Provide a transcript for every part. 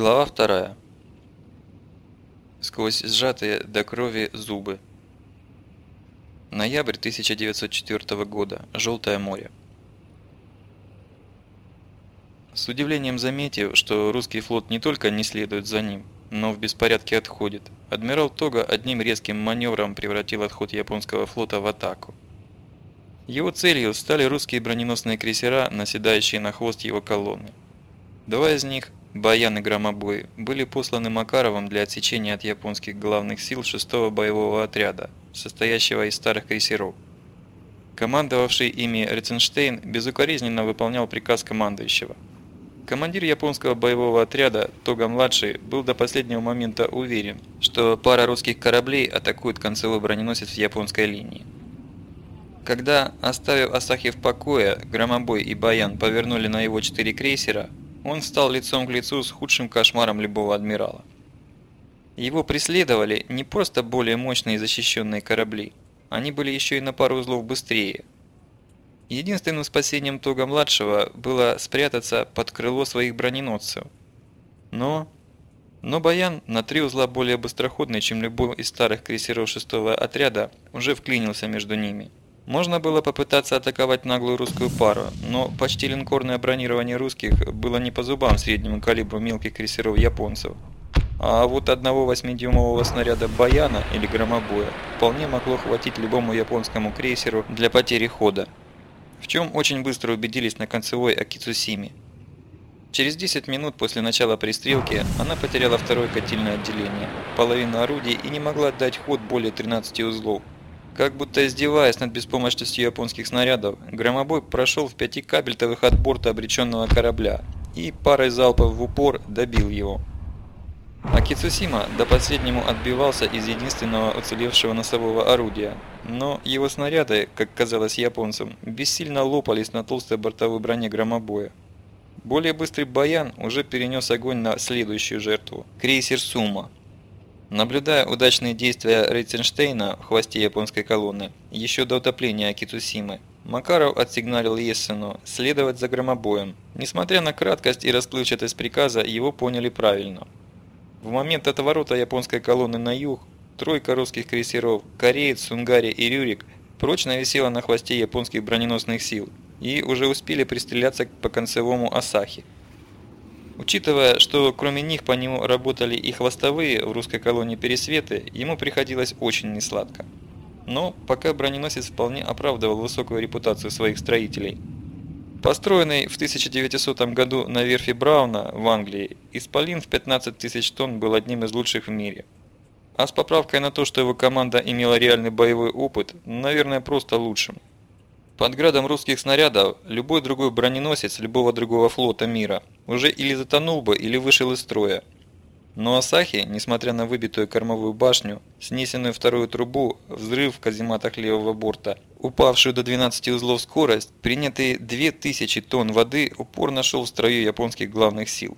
Глава вторая. Сквозь сжатые до крови зубы. Ноябрь 1904 года. Желтое море. С удивлением заметив, что русский флот не только не следует за ним, но в беспорядке отходит, адмирал Тога одним резким маневром превратил отход японского флота в атаку. Его целью стали русские броненосные крейсера, наседающие на хвост его колонны. Два из них, Баян и Громобой, были посланы Макаровым для отсечения от японских главных сил 6-го боевого отряда, состоящего из старых крейсеров. Командовавший ими Реценштейн безукоризненно выполнял приказ командующего. Командир японского боевого отряда Тога-младший был до последнего момента уверен, что пара русских кораблей атакует концевой броненосец в японской линии. Когда, оставив Асахи в покое, Громобой и Баян повернули на его четыре крейсера, он стал лицом к лицу с худшим кошмаром любого адмирала. Его преследовали не просто более мощные защищенные корабли, они были еще и на пару узлов быстрее. Единственным спасением Тога-младшего было спрятаться под крыло своих броненосцев. Но... Но Баян, на три узла более быстроходный, чем любой из старых крейсеров шестого отряда, уже вклинился между ними – можно было попытаться атаковать наглую русскую пару, но почти линкорное бронирование русских было не по зубам среднему калибру мелких крейсеров японцев. А вот одного 8-дюймового снаряда «Баяна» или «Громобоя» вполне могло хватить любому японскому крейсеру для потери хода. В чем очень быстро убедились на концевой Акицусиме. Через 10 минут после начала пристрелки она потеряла второе котельное отделение, половину орудий и не могла дать ход более 13 узлов. Как будто издеваясь над беспомощностью японских снарядов, громобой прошел в пяти кабельтовых от борта обреченного корабля и парой залпов в упор добил его. А Кицусима до последнему отбивался из единственного уцелевшего носового орудия, но его снаряды, как казалось японцам, бессильно лопались на толстой бортовой броне громобоя. Более быстрый Баян уже перенес огонь на следующую жертву – крейсер Сума – Наблюдая удачные действия Рейтенштейна в хвосте японской колонны еще до утопления Акитусимы, Макаров отсигналил Ессену следовать за громобоем. Несмотря на краткость и расплывчатость приказа, его поняли правильно. В момент отворота японской колонны на юг, тройка русских крейсеров «Кореец», «Сунгари» и «Рюрик» прочно висела на хвосте японских броненосных сил и уже успели пристреляться по концевому Асахи. Учитывая, что кроме них по нему работали и хвостовые в русской колонии Пересветы, ему приходилось очень несладко. Но пока броненосец вполне оправдывал высокую репутацию своих строителей. Построенный в 1900 году на верфи Брауна в Англии, Исполин в 15 тысяч тонн был одним из лучших в мире. А с поправкой на то, что его команда имела реальный боевой опыт, наверное, просто лучшим. Под градом русских снарядов любой другой броненосец любого другого флота мира уже или затонул бы, или вышел из строя. Но Асахи, несмотря на выбитую кормовую башню, снесенную вторую трубу, взрыв в казематах левого борта, упавшую до 12 узлов скорость, принятые 2000 тонн воды упорно шел в строю японских главных сил.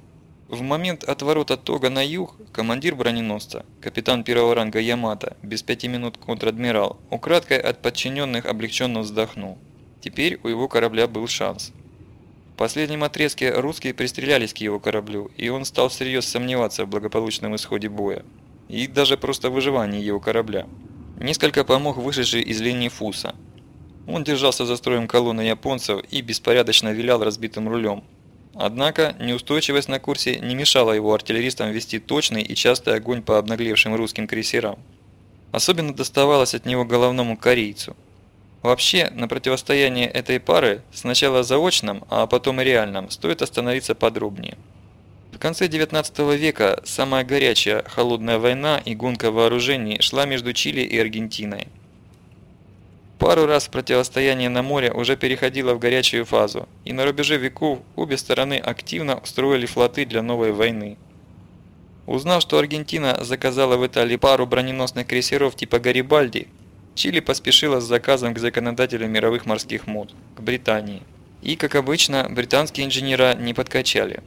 В момент отворота Тога на юг командир броненосца, капитан первого ранга Ямато, без пяти минут контр-адмирал, украдкой от подчиненных облегченно вздохнул. Теперь у его корабля был шанс. В последнем отрезке русские пристрелялись к его кораблю, и он стал всерьез сомневаться в благополучном исходе боя. И даже просто выживании его корабля. Несколько помог вышедший из линии Фуса. Он держался за строем колонны японцев и беспорядочно вилял разбитым рулем. Однако неустойчивость на курсе не мешала его артиллеристам вести точный и частый огонь по обнаглевшим русским крейсерам. Особенно доставалось от него головному корейцу – Вообще, на противостояние этой пары, сначала заочном, а потом и реальном, стоит остановиться подробнее. В конце 19 века самая горячая холодная война и гонка вооружений шла между Чили и Аргентиной. Пару раз противостояние на море уже переходило в горячую фазу, и на рубеже веков обе стороны активно устроили флоты для новой войны. Узнав, что Аргентина заказала в Италии пару броненосных крейсеров типа «Гарибальди», Чили поспешила с заказом к законодателю мировых морских мод, к Британии. И, как обычно, британские инженера не подкачали.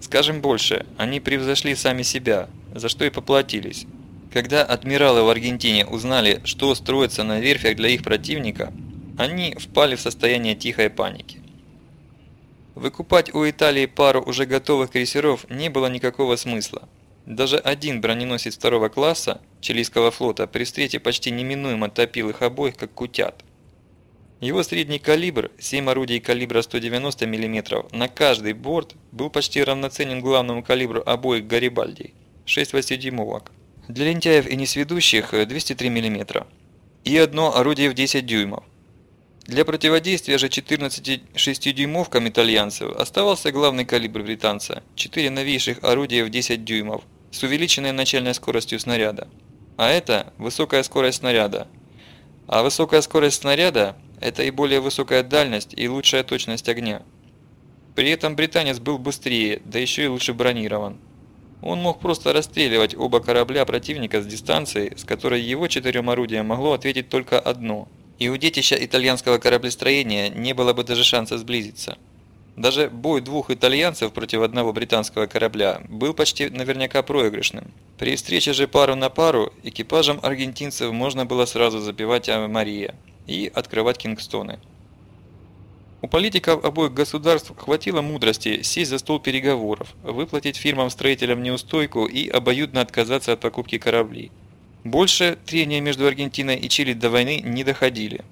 Скажем больше, они превзошли сами себя, за что и поплатились. Когда адмиралы в Аргентине узнали, что строится на верфях для их противника, они впали в состояние тихой паники. Выкупать у Италии пару уже готовых крейсеров не было никакого смысла. Даже один броненосец второго класса чилийского флота при встрече почти неминуемо топил их обоих, как кутят. Его средний калибр, 7 орудий калибра 190 мм, на каждый борт был почти равноценен главному калибру обоих Гарибальдей – 6 8-дюймовок. Для лентяев и несведущих – 203 мм. И одно орудие в 10 дюймов. Для противодействия же 14 6-дюймовкам итальянцев оставался главный калибр британца – 4 новейших орудия в 10 дюймов – с увеличенной начальной скоростью снаряда. А это высокая скорость снаряда. А высокая скорость снаряда – это и более высокая дальность и лучшая точность огня. При этом британец был быстрее, да еще и лучше бронирован. Он мог просто расстреливать оба корабля противника с дистанции, с которой его четырем орудиям могло ответить только одно. И у детища итальянского кораблестроения не было бы даже шанса сблизиться. Даже бой двух итальянцев против одного британского корабля был почти наверняка проигрышным. При встрече же пару на пару экипажам аргентинцев можно было сразу забивать Мария и открывать Кингстоны. У политиков обоих государств хватило мудрости сесть за стол переговоров, выплатить фирмам-строителям неустойку и обоюдно отказаться от покупки кораблей. Больше трения между Аргентиной и Чили до войны не доходили.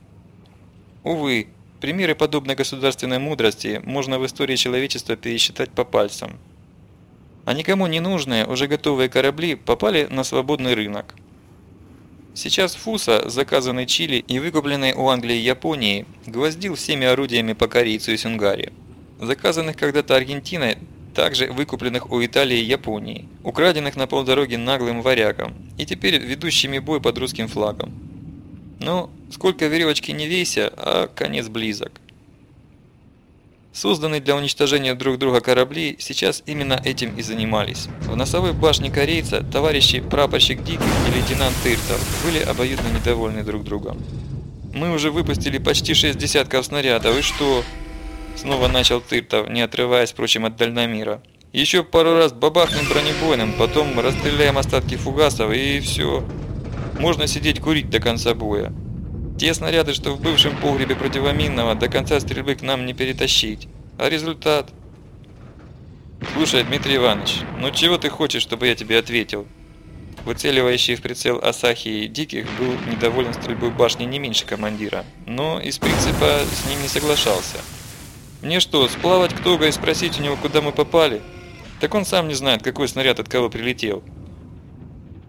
Увы, Примеры подобной государственной мудрости можно в истории человечества пересчитать по пальцам. А никому не нужные, уже готовые корабли попали на свободный рынок. Сейчас Фуса, заказанный Чили и выкупленный у Англии и Японии, гвоздил всеми орудиями по корейцу и Сюнгаре. Заказанных когда-то Аргентиной, также выкупленных у Италии и Японии, украденных на полдороги наглым варягом и теперь ведущими бой под русским флагом. Но сколько веревочки не вейся, а конец близок. Созданные для уничтожения друг друга корабли сейчас именно этим и занимались. В носовой башне корейца товарищи прапорщик Диких и лейтенант Тыртов были обоюдно недовольны друг другом. «Мы уже выпустили почти шесть десятков снарядов, и что?» Снова начал Тыртов, не отрываясь, впрочем, от дальномира. «Еще пару раз бабахнем бронебойным, потом расстреляем остатки фугасов, и все. Можно сидеть курить до конца боя. Те снаряды, что в бывшем погребе противоминного, до конца стрельбы к нам не перетащить. А результат? Слушай, Дмитрий Иванович, ну чего ты хочешь, чтобы я тебе ответил? Выцеливающий в прицел Асахи Диких был недоволен стрельбой башни не меньше командира, но из принципа с ним не соглашался. Мне что, сплавать к Тога и спросить у него, куда мы попали? Так он сам не знает, какой снаряд от кого прилетел.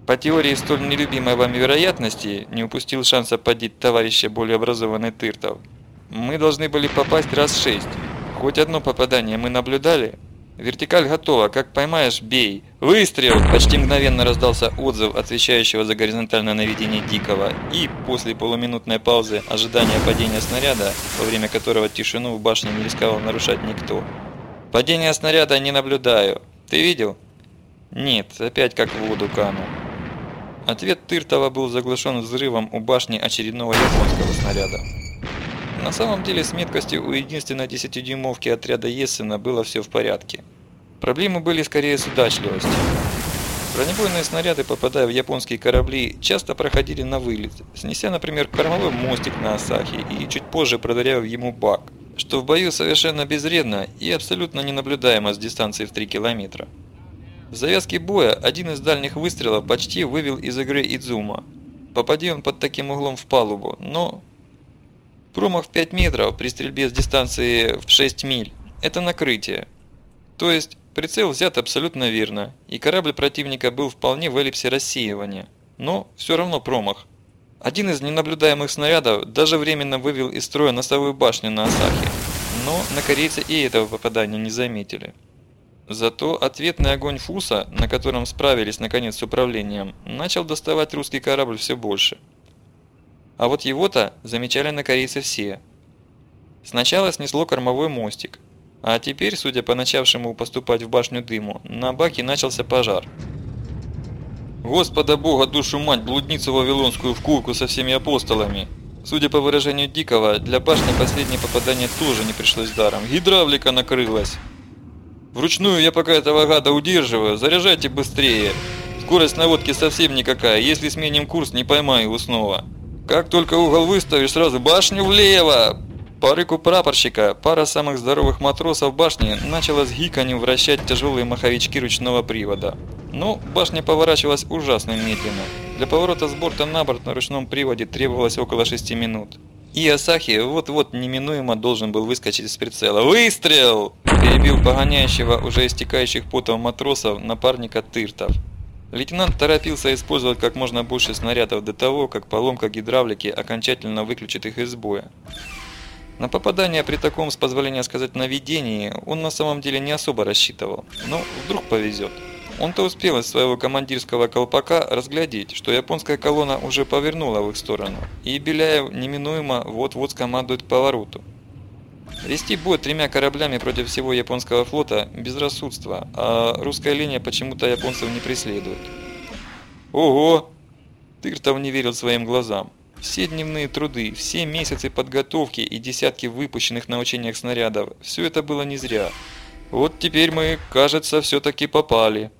По теории столь нелюбимой вами вероятности, не упустил шанса подить товарища более образованный Тыртов. Мы должны были попасть раз шесть. Хоть одно попадание мы наблюдали. Вертикаль готова, как поймаешь, бей. Выстрел! Почти мгновенно раздался отзыв, отвечающего за горизонтальное наведение Дикого. И после полуминутной паузы ожидания падения снаряда, во время которого тишину в башне не рисковал нарушать никто. Падение снаряда не наблюдаю. Ты видел? Нет, опять как в воду канул. Ответ Тыртова был заглушен взрывом у башни очередного японского снаряда. На самом деле с меткостью у единственной 10-дюймовки отряда Ессена было все в порядке. Проблемы были скорее с удачливостью. Бронебойные снаряды, попадая в японские корабли, часто проходили на вылет, снеся, например, кормовой мостик на Асахе и чуть позже продырявив ему бак, что в бою совершенно безвредно и абсолютно ненаблюдаемо с дистанции в 3 километра. В завязке боя один из дальних выстрелов почти вывел из игры Идзума. Попади он под таким углом в палубу, но... Промах в 5 метров при стрельбе с дистанции в 6 миль – это накрытие. То есть прицел взят абсолютно верно, и корабль противника был вполне в эллипсе рассеивания. Но все равно промах. Один из ненаблюдаемых снарядов даже временно вывел из строя носовую башню на Асахе, но на корейца и этого попадания не заметили. Зато ответный огонь Фуса, на котором справились наконец с управлением, начал доставать русский корабль все больше. А вот его-то замечали на корейце все. Сначала снесло кормовой мостик, а теперь, судя по начавшему поступать в башню дыму, на баке начался пожар. «Господа Бога, душу мать, блудницу вавилонскую в курку со всеми апостолами!» Судя по выражению Дикого, для башни последнее попадание тоже не пришлось даром. Гидравлика накрылась. Вручную я пока этого гада удерживаю. Заряжайте быстрее. Скорость наводки совсем никакая. Если сменим курс, не поймаю его снова. Как только угол выставишь, сразу башню влево. По рыку прапорщика пара самых здоровых матросов башни начала с гиканью вращать тяжелые маховички ручного привода. Но башня поворачивалась ужасно медленно. Для поворота с борта на борт на ручном приводе требовалось около 6 минут. И Асахи вот-вот неминуемо должен был выскочить из прицела. «Выстрел!» – перебил погоняющего уже истекающих потом матросов напарника Тыртов. Лейтенант торопился использовать как можно больше снарядов до того, как поломка гидравлики окончательно выключит их из боя. На попадание при таком, с позволения сказать, наведении он на самом деле не особо рассчитывал. Но вдруг повезет. Он-то успел из своего командирского колпака разглядеть, что японская колонна уже повернула в их сторону, и Беляев неминуемо вот-вот скомандует к повороту. Вести бой тремя кораблями против всего японского флота – безрассудство, а русская линия почему-то японцев не преследует. Ого! Тыртов не верил своим глазам. Все дневные труды, все месяцы подготовки и десятки выпущенных на учениях снарядов – все это было не зря. Вот теперь мы, кажется, все-таки попали.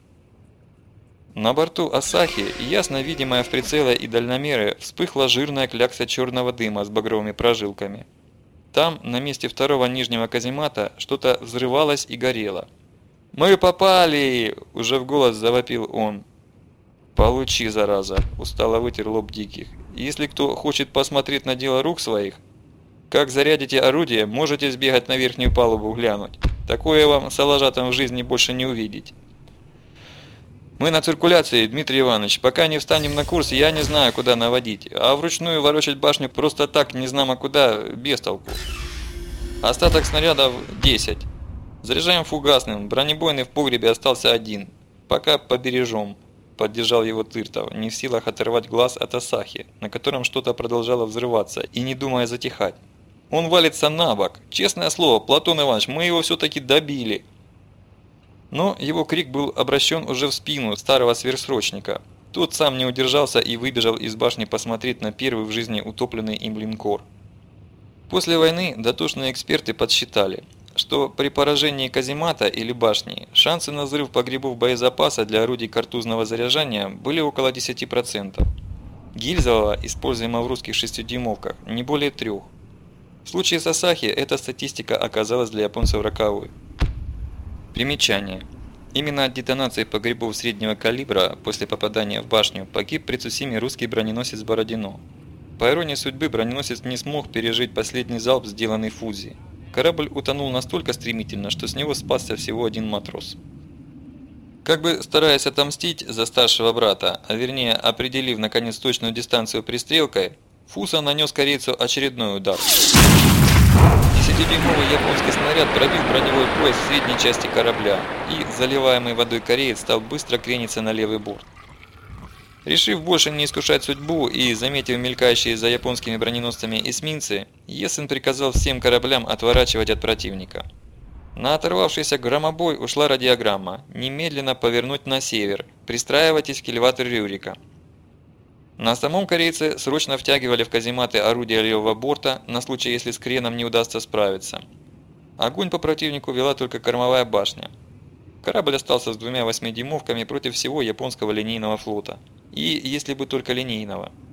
На борту Асахи, ясно видимая в прицеле и дальномеры, вспыхла жирная клякса черного дыма с багровыми прожилками. Там, на месте второго нижнего каземата, что-то взрывалось и горело. «Мы попали!» – уже в голос завопил он. «Получи, зараза!» – устало вытер лоб Диких. Если кто хочет посмотреть на дело рук своих, как зарядите орудие, можете сбегать на верхнюю палубу глянуть. Такое вам с в жизни больше не увидеть. Мы на циркуляции, Дмитрий Иванович. Пока не встанем на курс, я не знаю, куда наводить. А вручную ворочать башню просто так, не знамо куда, без толку. Остаток снарядов 10. Заряжаем фугасным. Бронебойный в погребе остался один. Пока побережем поддержал его Тыртов, не в силах оторвать глаз от Асахи, на котором что-то продолжало взрываться и не думая затихать. Он валится на бок. Честное слово, Платон Иванович, мы его все-таки добили. Но его крик был обращен уже в спину старого сверхсрочника. Тот сам не удержался и выбежал из башни посмотреть на первый в жизни утопленный им линкор. После войны дотошные эксперты подсчитали – что при поражении каземата или башни шансы на взрыв погребов боезапаса для орудий картузного заряжания были около 10%. Гильзового, используемого в русских шестидюймовках, не более трех. В случае с Асахи эта статистика оказалась для японцев роковой. Примечание. Именно от детонации погребов среднего калибра после попадания в башню погиб при Цусиме русский броненосец Бородино. По иронии судьбы броненосец не смог пережить последний залп, сделанный Фузи. Корабль утонул настолько стремительно, что с него спасся всего один матрос. Как бы стараясь отомстить за старшего брата, а вернее определив наконец точную дистанцию пристрелкой, Фуса нанес корейцу очередной удар. Десятидюймовый японский снаряд пробил броневой пояс в средней части корабля, и заливаемый водой кореец стал быстро крениться на левый борт. Решив больше не искушать судьбу и заметив мелькающие за японскими броненосцами эсминцы, Есен приказал всем кораблям отворачивать от противника. На оторвавшийся громобой ушла радиограмма «Немедленно повернуть на север, пристраивайтесь в кильватор Рюрика». На самом корейце срочно втягивали в казематы орудия левого борта на случай, если с креном не удастся справиться. Огонь по противнику вела только кормовая башня. Корабль остался с двумя восьмидюймовками против всего японского линейного флота – и если бы только линейного –